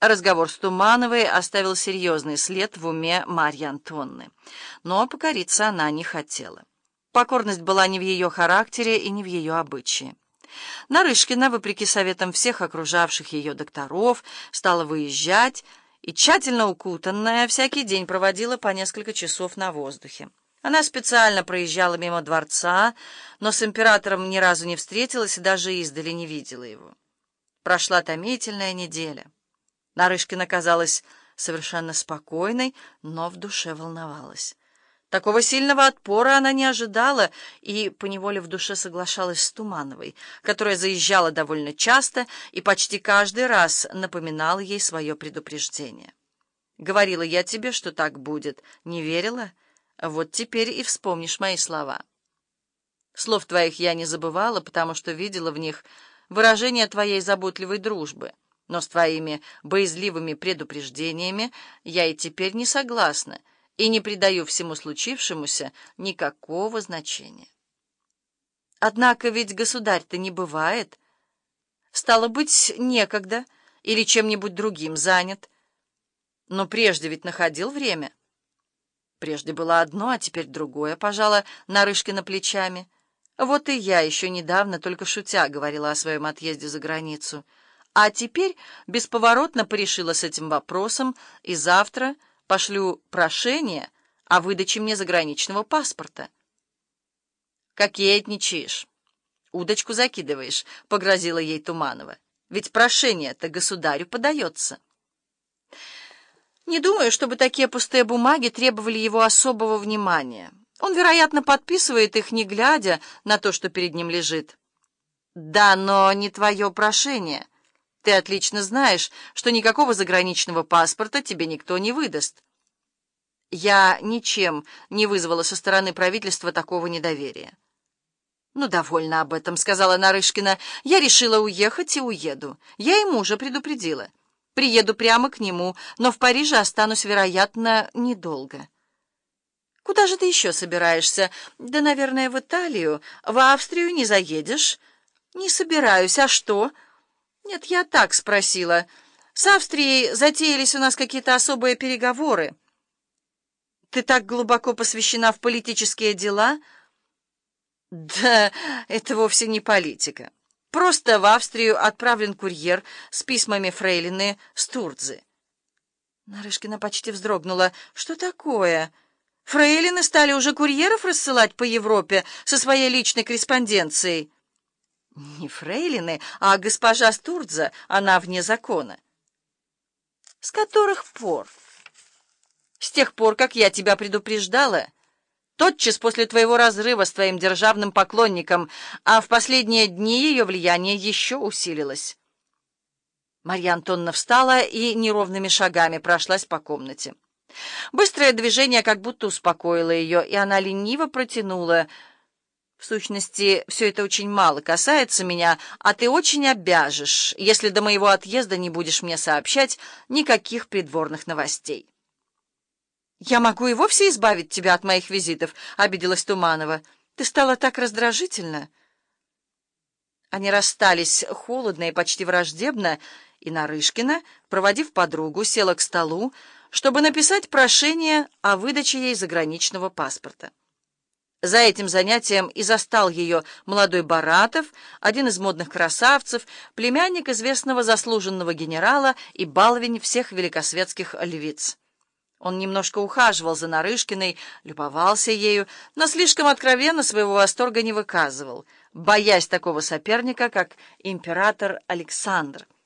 Разговор с Тумановой оставил серьезный след в уме Марьи Антонны, но покориться она не хотела. Покорность была не в ее характере и не в ее обычае. Нарышкина, вопреки советам всех окружавших ее докторов, стала выезжать и, тщательно укутанная, всякий день проводила по несколько часов на воздухе. Она специально проезжала мимо дворца, но с императором ни разу не встретилась и даже издали не видела его. Прошла томительная неделя. Нарышкина казалась совершенно спокойной, но в душе волновалась. Такого сильного отпора она не ожидала и поневоле в душе соглашалась с Тумановой, которая заезжала довольно часто и почти каждый раз напоминала ей свое предупреждение. «Говорила я тебе, что так будет. Не верила? Вот теперь и вспомнишь мои слова». Слов твоих я не забывала, потому что видела в них выражение твоей заботливой дружбы. Но с твоими боязливыми предупреждениями я и теперь не согласна и не придаю всему случившемуся никакого значения. Однако ведь государь-то не бывает. Стало быть, некогда или чем-нибудь другим занят. Но прежде ведь находил время. Прежде было одно, а теперь другое, пожала Нарышкина плечами. Вот и я еще недавно, только шутя, говорила о своем отъезде за границу — а теперь бесповоротно порешила с этим вопросом, и завтра пошлю прошение о выдаче мне заграничного паспорта. «Кокетничаешь, удочку закидываешь», — погрозила ей Туманова. «Ведь прошение-то государю подается». Не думаю, чтобы такие пустые бумаги требовали его особого внимания. Он, вероятно, подписывает их, не глядя на то, что перед ним лежит. «Да, но не твое прошение». Ты отлично знаешь, что никакого заграничного паспорта тебе никто не выдаст. Я ничем не вызвала со стороны правительства такого недоверия. «Ну, довольно об этом», — сказала Нарышкина. «Я решила уехать и уеду. Я ему уже предупредила. Приеду прямо к нему, но в Париже останусь, вероятно, недолго». «Куда же ты еще собираешься? Да, наверное, в Италию. В Австрию не заедешь?» «Не собираюсь. А что?» «Нет, я так спросила. С Австрией затеялись у нас какие-то особые переговоры. Ты так глубоко посвящена в политические дела?» «Да, это вовсе не политика. Просто в Австрию отправлен курьер с письмами фрейлины Стурдзы». Нарышкина почти вздрогнула. «Что такое? Фрейлины стали уже курьеров рассылать по Европе со своей личной корреспонденцией?» Не фрейлины, а госпожа Стурдза, она вне закона. С которых пор? С тех пор, как я тебя предупреждала, тотчас после твоего разрыва с твоим державным поклонником, а в последние дни ее влияние еще усилилось. Марья Антонна встала и неровными шагами прошлась по комнате. Быстрое движение как будто успокоило ее, и она лениво протянула — в сущности, все это очень мало касается меня, а ты очень обяжешь, если до моего отъезда не будешь мне сообщать никаких придворных новостей. «Я могу и вовсе избавить тебя от моих визитов», — обиделась Туманова. «Ты стала так раздражительна». Они расстались холодно и почти враждебно, и Нарышкина, проводив подругу, села к столу, чтобы написать прошение о выдаче ей заграничного паспорта. За этим занятием и застал ее молодой Баратов, один из модных красавцев, племянник известного заслуженного генерала и баловень всех великосветских львиц. Он немножко ухаживал за Нарышкиной, любовался ею, но слишком откровенно своего восторга не выказывал, боясь такого соперника, как император Александр —